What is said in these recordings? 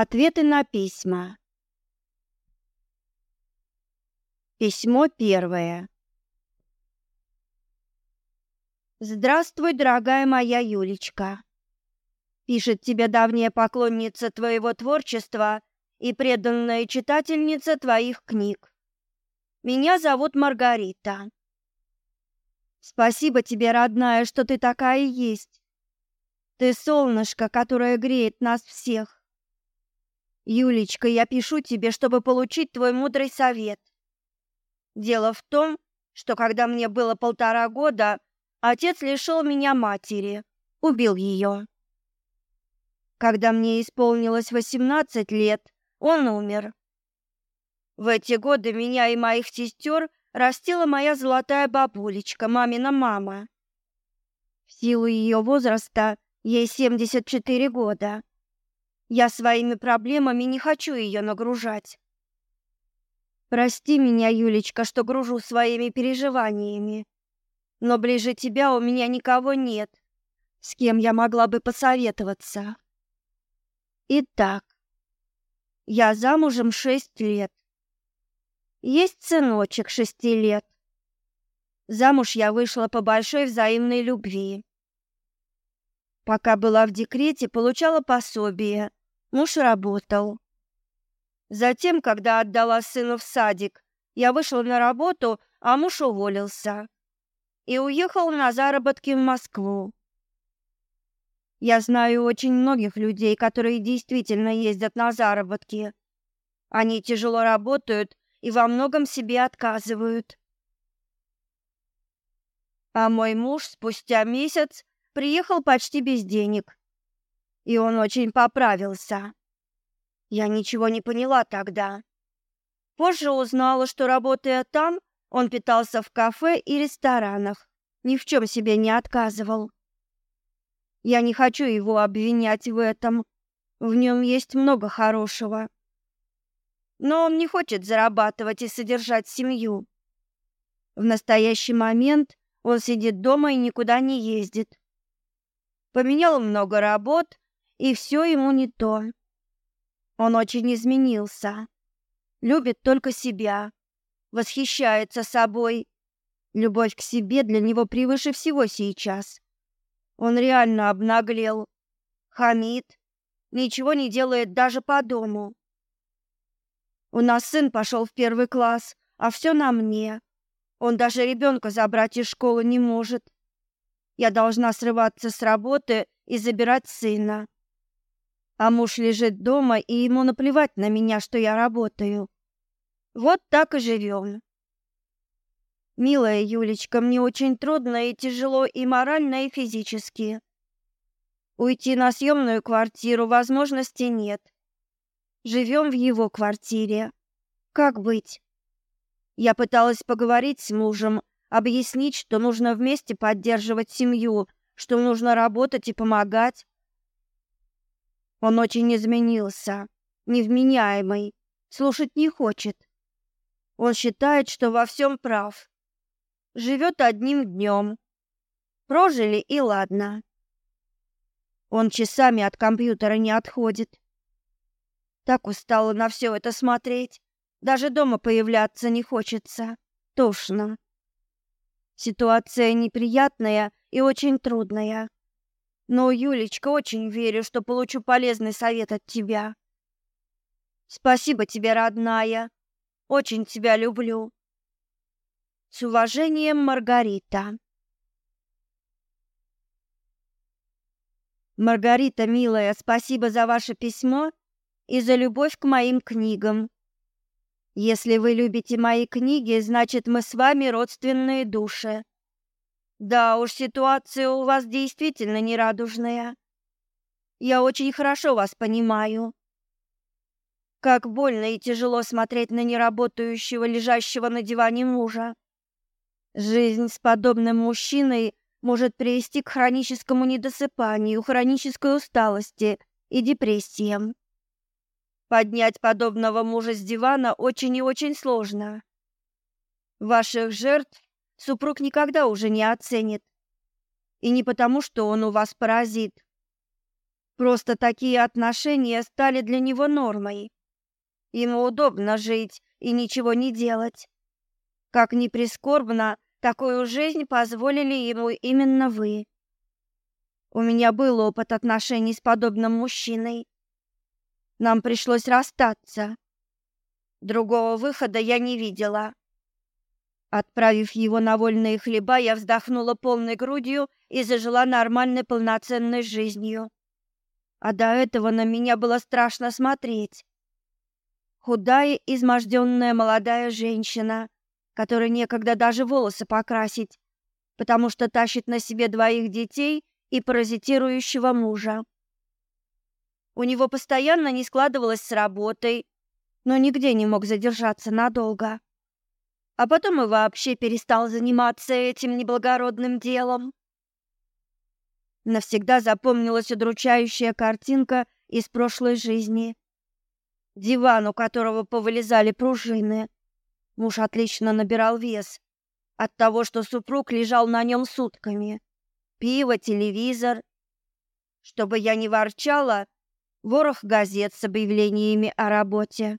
Ответы на письма. Письмо первое. Здравствуй, дорогая моя Юлечка. Пишет тебе давняя поклонница твоего творчества и преданная читательница твоих книг. Меня зовут Маргарита. Спасибо тебе, родная, что ты такая есть. Ты солнышко, которое греет нас всех. Юлечка, я пишу тебе, чтобы получить твой мудрый совет. Дело в том, что когда мне было полтора года, отец лишил меня матери, убил ее. Когда мне исполнилось восемнадцать лет, он умер. В эти годы меня и моих сестер растила моя золотая бабулечка, мамина мама. В силу ее возраста ей 74 года. Я своими проблемами не хочу ее нагружать. Прости меня, Юлечка, что гружу своими переживаниями. Но ближе тебя у меня никого нет, с кем я могла бы посоветоваться. Итак, я замужем шесть лет. Есть сыночек шести лет. Замуж я вышла по большой взаимной любви. Пока была в декрете, получала пособие Муж работал. Затем, когда отдала сына в садик, я вышла на работу, а муж уволился и уехал на заработки в Москву. Я знаю очень многих людей, которые действительно ездят на заработки. Они тяжело работают и во многом себе отказывают. А мой муж спустя месяц приехал почти без денег и он очень поправился. Я ничего не поняла тогда. Позже узнала, что работая там, он питался в кафе и ресторанах, ни в чем себе не отказывал. Я не хочу его обвинять в этом. В нем есть много хорошего. Но он не хочет зарабатывать и содержать семью. В настоящий момент он сидит дома и никуда не ездит. Поменял много работ и все ему не то. Он очень изменился. Любит только себя, восхищается собой. Любовь к себе для него превыше всего сейчас. Он реально обнаглел, хамит, ничего не делает даже по дому. У нас сын пошел в первый класс, а все на мне. Он даже ребенка забрать из школы не может. Я должна срываться с работы и забирать сына а муж лежит дома, и ему наплевать на меня, что я работаю. Вот так и живем. Милая Юлечка, мне очень трудно и тяжело и морально, и физически. Уйти на съемную квартиру возможности нет. Живем в его квартире. Как быть? Я пыталась поговорить с мужем, объяснить, что нужно вместе поддерживать семью, что нужно работать и помогать, он очень изменился, невменяемый, слушать не хочет. Он считает, что во всем прав. Живет одним днем. Прожили и ладно. Он часами от компьютера не отходит. Так устала на все это смотреть. Даже дома появляться не хочется. Тошно. Ситуация неприятная и очень трудная. Но, Юлечка, очень верю, что получу полезный совет от тебя. Спасибо тебе, родная. Очень тебя люблю. С уважением, Маргарита. Маргарита, милая, спасибо за ваше письмо и за любовь к моим книгам. Если вы любите мои книги, значит, мы с вами родственные души. Да уж, ситуация у вас действительно нерадужная. Я очень хорошо вас понимаю. Как больно и тяжело смотреть на неработающего, лежащего на диване мужа. Жизнь с подобным мужчиной может привести к хроническому недосыпанию, хронической усталости и депрессиям. Поднять подобного мужа с дивана очень и очень сложно. Ваших жертв супруг никогда уже не оценит. И не потому, что он у вас паразит. Просто такие отношения стали для него нормой. Ему удобно жить и ничего не делать. Как ни прискорбно, такую жизнь позволили ему именно вы. У меня был опыт отношений с подобным мужчиной. Нам пришлось расстаться. Другого выхода я не видела. Отправив его на вольные хлеба, я вздохнула полной грудью и зажила нормальной полноценной жизнью. А до этого на меня было страшно смотреть. Худая, изможденная молодая женщина, которой некогда даже волосы покрасить, потому что тащит на себе двоих детей и паразитирующего мужа. У него постоянно не складывалось с работой, но нигде не мог задержаться надолго. А потом и вообще перестал заниматься этим неблагородным делом. Навсегда запомнилась удручающая картинка из прошлой жизни. Диван, у которого повылезали пружины. Муж отлично набирал вес от того, что супруг лежал на нем сутками пиво, телевизор. Чтобы я не ворчала, ворох газет с объявлениями о работе.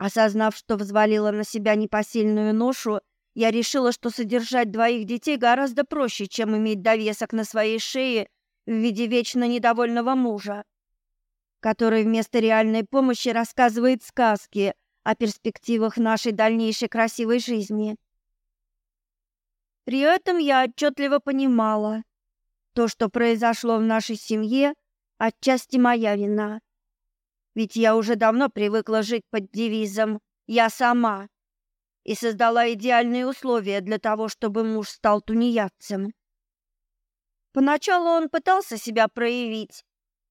Осознав, что взвалила на себя непосильную ношу, я решила, что содержать двоих детей гораздо проще, чем иметь довесок на своей шее в виде вечно недовольного мужа, который вместо реальной помощи рассказывает сказки о перспективах нашей дальнейшей красивой жизни. При этом я отчетливо понимала, то, что произошло в нашей семье, отчасти моя вина. Ведь я уже давно привыкла жить под девизом «я сама» и создала идеальные условия для того, чтобы муж стал тунеядцем. Поначалу он пытался себя проявить,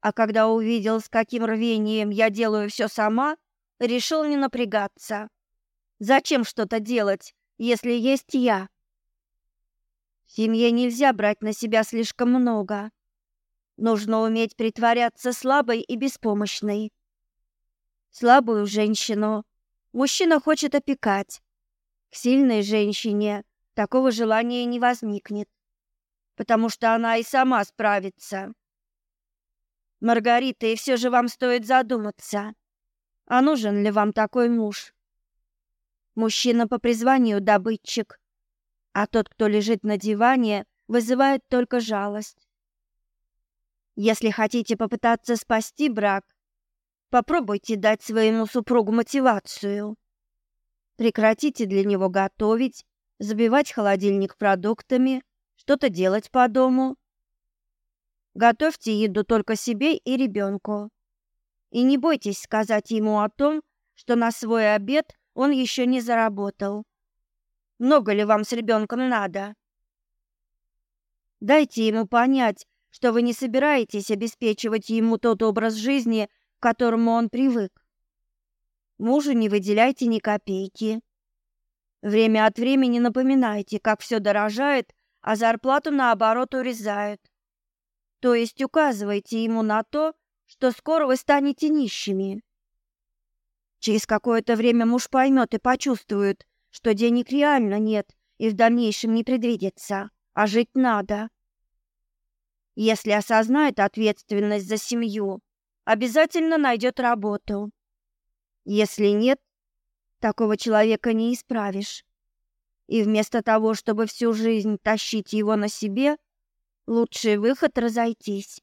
а когда увидел, с каким рвением я делаю все сама, решил не напрягаться. Зачем что-то делать, если есть я? В семье нельзя брать на себя слишком много. Нужно уметь притворяться слабой и беспомощной. Слабую женщину мужчина хочет опекать. К сильной женщине такого желания не возникнет, потому что она и сама справится. Маргарита, и все же вам стоит задуматься, а нужен ли вам такой муж? Мужчина по призванию добытчик, а тот, кто лежит на диване, вызывает только жалость. Если хотите попытаться спасти брак, попробуйте дать своему супругу мотивацию. Прекратите для него готовить, забивать холодильник продуктами, что-то делать по дому. Готовьте еду только себе и ребенку. И не бойтесь сказать ему о том, что на свой обед он еще не заработал. Много ли вам с ребенком надо? Дайте ему понять, что вы не собираетесь обеспечивать ему тот образ жизни, к которому он привык. Мужу не выделяйте ни копейки. Время от времени напоминайте, как все дорожает, а зарплату наоборот урезают. То есть указывайте ему на то, что скоро вы станете нищими. Через какое-то время муж поймет и почувствует, что денег реально нет и в дальнейшем не предвидится, а жить надо. Если осознает ответственность за семью, обязательно найдет работу. Если нет, такого человека не исправишь. И вместо того, чтобы всю жизнь тащить его на себе, лучший выход разойтись.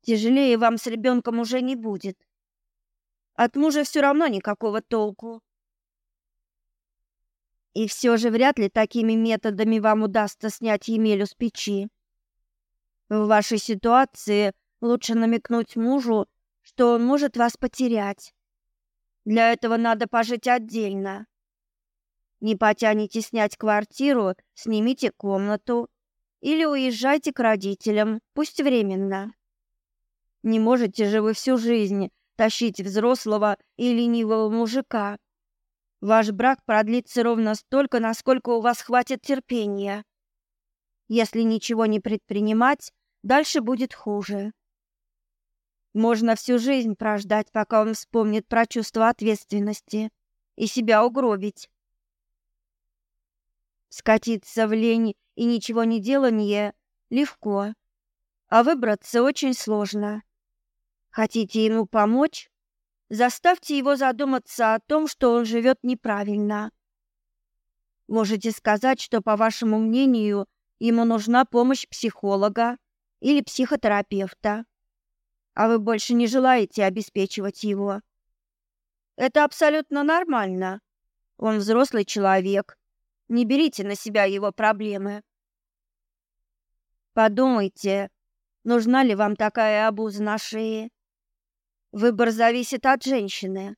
Тяжелее вам с ребенком уже не будет. От мужа все равно никакого толку. И все же вряд ли такими методами вам удастся снять Емелю с печи. В вашей ситуации лучше намекнуть мужу, что он может вас потерять. Для этого надо пожить отдельно. Не потянете снять квартиру, снимите комнату или уезжайте к родителям, пусть временно. Не можете же вы всю жизнь тащить взрослого и ленивого мужика, Ваш брак продлится ровно столько, насколько у вас хватит терпения. Если ничего не предпринимать, дальше будет хуже. Можно всю жизнь прождать, пока он вспомнит про чувство ответственности и себя угробить. Скатиться в лень и ничего не делание легко. а выбраться очень сложно. Хотите ему помочь? Заставьте его задуматься о том, что он живет неправильно. Можете сказать, что, по вашему мнению, ему нужна помощь психолога или психотерапевта, а вы больше не желаете обеспечивать его. Это абсолютно нормально. Он взрослый человек. Не берите на себя его проблемы. Подумайте, нужна ли вам такая обуза на шее. Выбор зависит от женщины.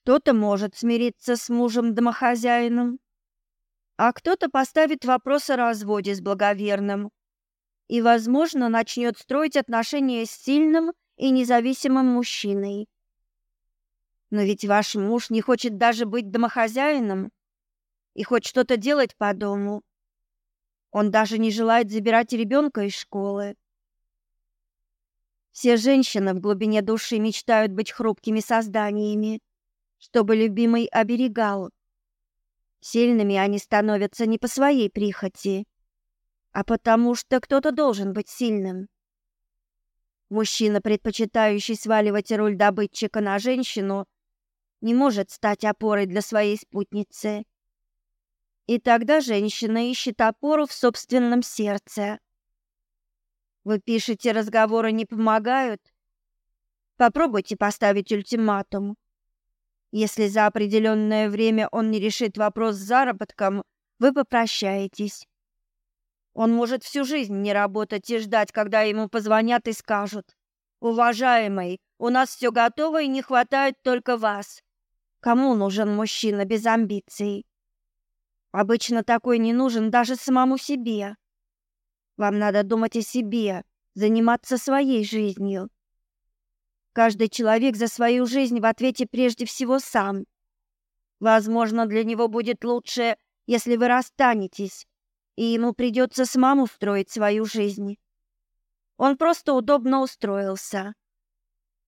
Кто-то может смириться с мужем-домохозяином, а кто-то поставит вопрос о разводе с благоверным и, возможно, начнет строить отношения с сильным и независимым мужчиной. Но ведь ваш муж не хочет даже быть домохозяином и хоть что-то делать по дому. Он даже не желает забирать ребенка из школы. Все женщины в глубине души мечтают быть хрупкими созданиями, чтобы любимый оберегал. Сильными они становятся не по своей прихоти, а потому что кто-то должен быть сильным. Мужчина, предпочитающий сваливать роль добытчика на женщину, не может стать опорой для своей спутницы. И тогда женщина ищет опору в собственном сердце. Вы пишете, разговоры не помогают? Попробуйте поставить ультиматум. Если за определенное время он не решит вопрос с заработком, вы попрощаетесь. Он может всю жизнь не работать и ждать, когда ему позвонят и скажут: "Уважаемый, у нас все готово и не хватает только вас". Кому нужен мужчина без амбиций? Обычно такой не нужен даже самому себе. Вам надо думать о себе, заниматься своей жизнью. Каждый человек за свою жизнь в ответе прежде всего сам. Возможно, для него будет лучше, если вы расстанетесь, и ему придется самому строить свою жизнь. Он просто удобно устроился.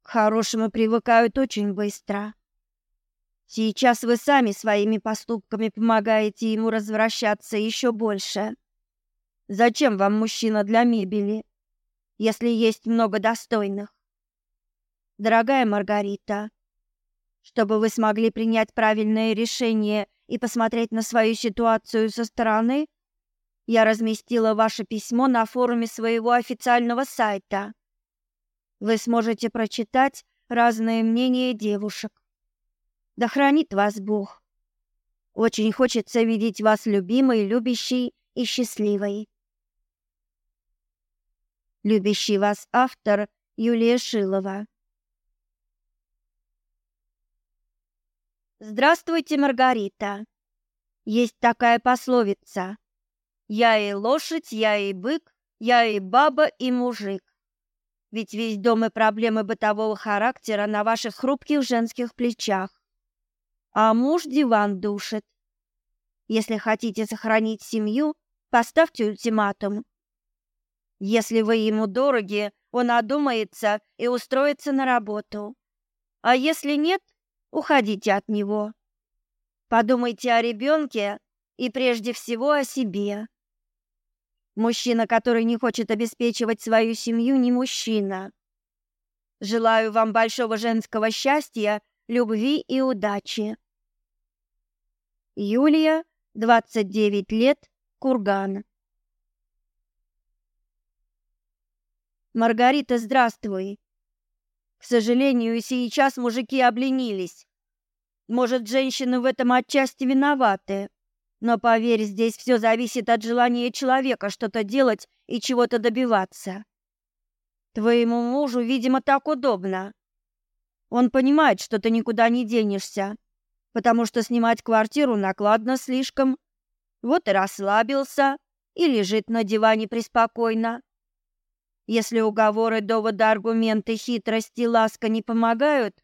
К хорошему привыкают очень быстро. Сейчас вы сами своими поступками помогаете ему развращаться еще больше. Зачем вам мужчина для мебели, если есть много достойных? Дорогая Маргарита, чтобы вы смогли принять правильное решение и посмотреть на свою ситуацию со стороны, я разместила ваше письмо на форуме своего официального сайта. Вы сможете прочитать разные мнения девушек. Да хранит вас Бог. Очень хочется видеть вас любимой, любящей и счастливой. Любящий вас автор Юлия Шилова. Здравствуйте, Маргарита. Есть такая пословица: я и лошадь, я и бык, я и баба, и мужик. Ведь весь дом и проблемы бытового характера на ваших хрупких женских плечах а муж диван душит. Если хотите сохранить семью, поставьте ультиматум. Если вы ему дороги, он одумается и устроится на работу. А если нет, уходите от него. Подумайте о ребенке и прежде всего о себе. Мужчина, который не хочет обеспечивать свою семью, не мужчина. Желаю вам большого женского счастья любви и удачи. Юлия, 29 лет, Курган. Маргарита, здравствуй. К сожалению, сейчас мужики обленились. Может, женщины в этом отчасти виноваты. Но поверь, здесь все зависит от желания человека что-то делать и чего-то добиваться. Твоему мужу, видимо, так удобно. Он понимает, что ты никуда не денешься, потому что снимать квартиру накладно слишком. Вот и расслабился и лежит на диване преспокойно. Если уговоры, доводы, аргументы, хитрости, ласка не помогают,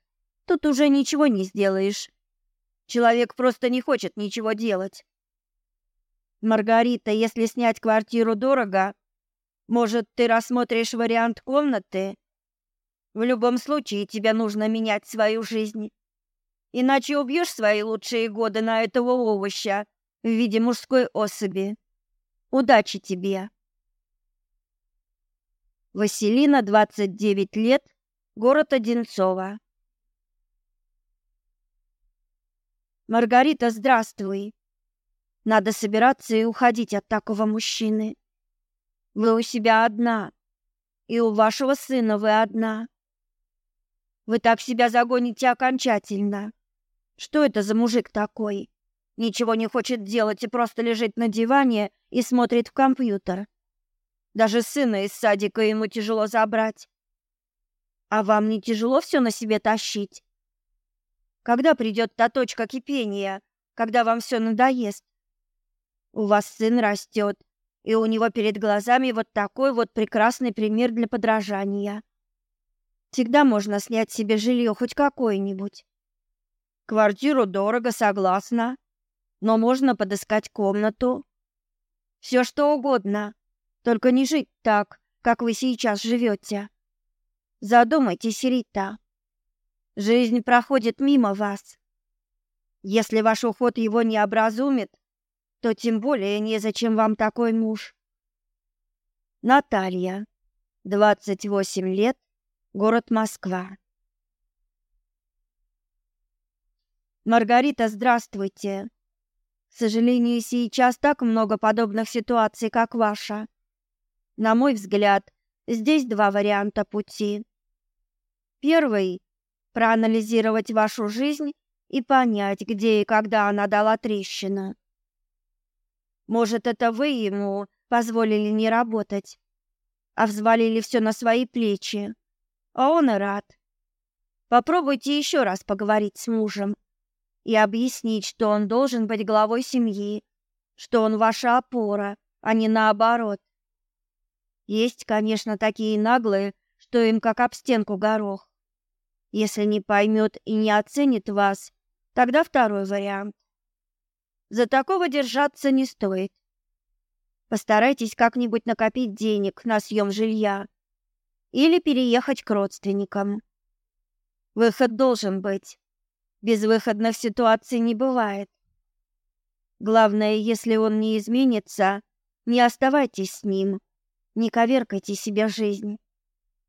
тут уже ничего не сделаешь. Человек просто не хочет ничего делать. Маргарита, если снять квартиру дорого, может, ты рассмотришь вариант комнаты в любом случае тебе нужно менять свою жизнь. Иначе убьешь свои лучшие годы на этого овоща в виде мужской особи. Удачи тебе. Василина, 29 лет, город Одинцово. Маргарита, здравствуй. Надо собираться и уходить от такого мужчины. Вы у себя одна, и у вашего сына вы одна. Вы так себя загоните окончательно. Что это за мужик такой? Ничего не хочет делать и просто лежит на диване и смотрит в компьютер. Даже сына из садика ему тяжело забрать. А вам не тяжело все на себе тащить? Когда придет та точка кипения, когда вам все надоест? У вас сын растет, и у него перед глазами вот такой вот прекрасный пример для подражания. Всегда можно снять себе жилье хоть какое-нибудь. Квартиру дорого, согласна, но можно подыскать комнату. Все что угодно, только не жить так, как вы сейчас живете. Задумайтесь, Рита. Жизнь проходит мимо вас. Если ваш уход его не образумит, то тем более незачем вам такой муж. Наталья, 28 лет, город Москва. Маргарита, здравствуйте. К сожалению, сейчас так много подобных ситуаций, как ваша. На мой взгляд, здесь два варианта пути. Первый проанализировать вашу жизнь и понять, где и когда она дала трещину. Может, это вы ему позволили не работать, а взвалили все на свои плечи. А он и рад. Попробуйте еще раз поговорить с мужем и объяснить, что он должен быть главой семьи, что он ваша опора, а не наоборот. Есть, конечно, такие наглые, что им как об стенку горох. Если не поймет и не оценит вас, тогда второй вариант. За такого держаться не стоит. Постарайтесь как-нибудь накопить денег на съем жилья или переехать к родственникам. Выход должен быть. Безвыходных ситуаций не бывает. Главное, если он не изменится, не оставайтесь с ним. Не коверкайте себе жизнь.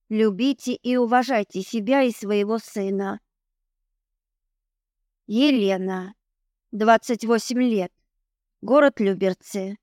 Любите и уважайте себя и своего сына. Елена, 28 лет. Город Люберцы.